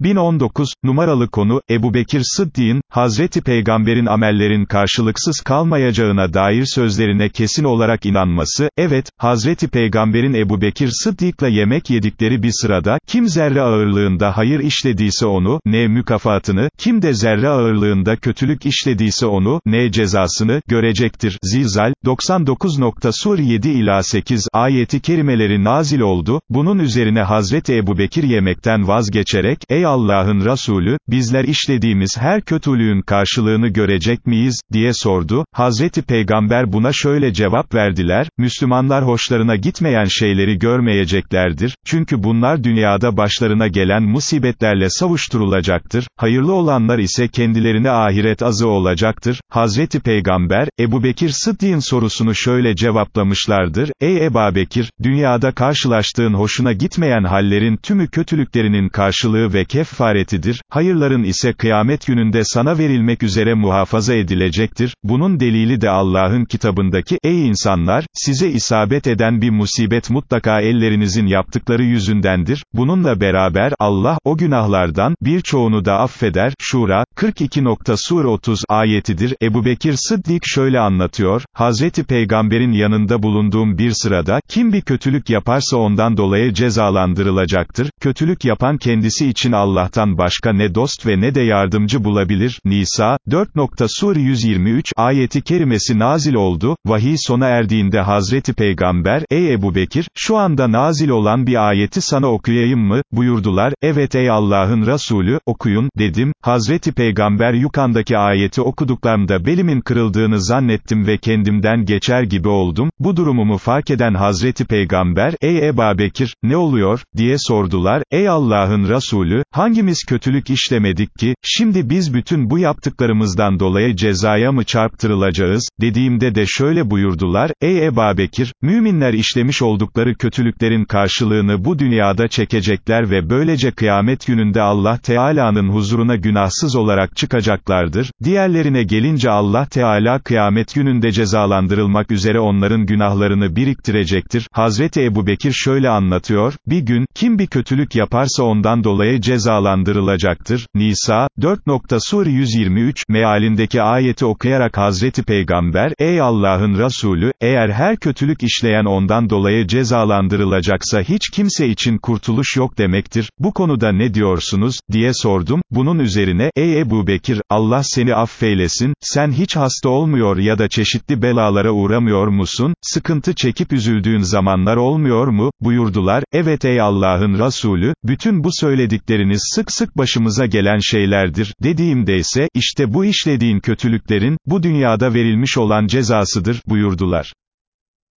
1019, numaralı konu, Ebu Bekir Sıddık'ın, Hazreti Peygamber'in amellerin karşılıksız kalmayacağına dair sözlerine kesin olarak inanması, evet, Hazreti Peygamber'in Ebu Bekir Sıddık'la yemek yedikleri bir sırada, kim zerre ağırlığında hayır işlediyse onu, ne mükafatını, kim de zerre ağırlığında kötülük işlediyse onu, ne cezasını, görecektir. Zilzal, 99. Sur 7 ila 8 ayeti kerimeleri nazil oldu, bunun üzerine Hazreti Ebu Bekir yemekten vazgeçerek, ey Allah'ın Resulü, bizler işlediğimiz her kötülüğün karşılığını görecek miyiz, diye sordu, Hazreti Peygamber buna şöyle cevap verdiler, Müslümanlar hoşlarına gitmeyen şeyleri görmeyeceklerdir, çünkü bunlar dünyada başlarına gelen musibetlerle savuşturulacaktır, hayırlı olanlar ise kendilerine ahiret azı olacaktır, Hazreti Peygamber, Ebu Bekir Sıddık'ın sorusunu şöyle cevaplamışlardır, ey Eba Bekir, dünyada karşılaştığın hoşuna gitmeyen hallerin tümü kötülüklerinin karşılığı ve kefaretidir, hayırların ise kıyamet gününde sana verilmek üzere muhafaza edilecektir, bunun delili de Allah'ın kitabındaki, ey insanlar, size isabet eden bir musibet mutlaka ellerinizin yaptıkları yüzündendir, bununla beraber, Allah, o günahlardan, birçoğunu da affeder, Şura, 42. Sur 30 ayetidir, Ebu Bekir Sıddik şöyle anlatıyor, Hazreti Peygamber'in yanında bulunduğum bir sırada, kim bir kötülük yaparsa ondan dolayı cezalandırılacaktır, kötülük yapan kendisi için Allah'tan başka ne dost ve ne de yardımcı bulabilir, Nisa, 4. Sur 123 ayeti kerimesi nazil oldu, vahiy sona erdiğinde Hazreti Peygamber, ey Ebu Bekir, şu anda nazil olan bir ayeti sana okuyayım mı, buyurdular, evet ey Allah'ın Resulü, okuyun, dedim, Hazreti Peygamber yukandaki ayeti okuduklarımda belimin kırıldığını zannettim ve kendimden geçer gibi oldum, bu durumumu fark eden Hazreti Peygamber, ey Eba Bekir, ne oluyor, diye sordular, ey Allah'ın Resulü, hangimiz kötülük işlemedik ki, şimdi biz bütün bu yaptıklarımızdan dolayı cezaya mı çarptırılacağız, dediğimde de şöyle buyurdular, ey Eba Bekir, müminler işlemiş oldukları kötülüklerin karşılığını bu dünyada çekecekler ve böylece kıyamet gününde Allah Teala'nın huzuruna günahsız olarak çıkacaklardır, diğerlerine gelince Allah Teala kıyamet gününde cezalandırılmak üzere onların günahlarını biriktirecektir, Hazreti Ebu Bekir şöyle anlatıyor, bir gün, kim bir kötülük yaparsa ondan dolayı cezalandırılacaktır, Nisa, 4. Sur 123, mealindeki ayeti okuyarak Hazreti Peygamber, ey Allah'ın Resulü, eğer her kötülük işleyen ondan dolayı cezalandırılacaksa hiç kimse için kurtuluş yok demektir, bu konuda ne diyorsunuz, diye sordum, bunun üzerine, ey Ebu Bekir, Allah seni affeylesin, sen hiç hasta olmuyor ya da çeşitli belalara uğramıyor musun, sıkıntı çekip üzüldüğün zamanlar olmuyor mu, buyurdular, evet ey Allah'ın Resulü, bütün bu söyledikleriniz sık sık başımıza gelen şeylerdir, dediğimde ise, işte bu işlediğin kötülüklerin, bu dünyada verilmiş olan cezasıdır, buyurdular.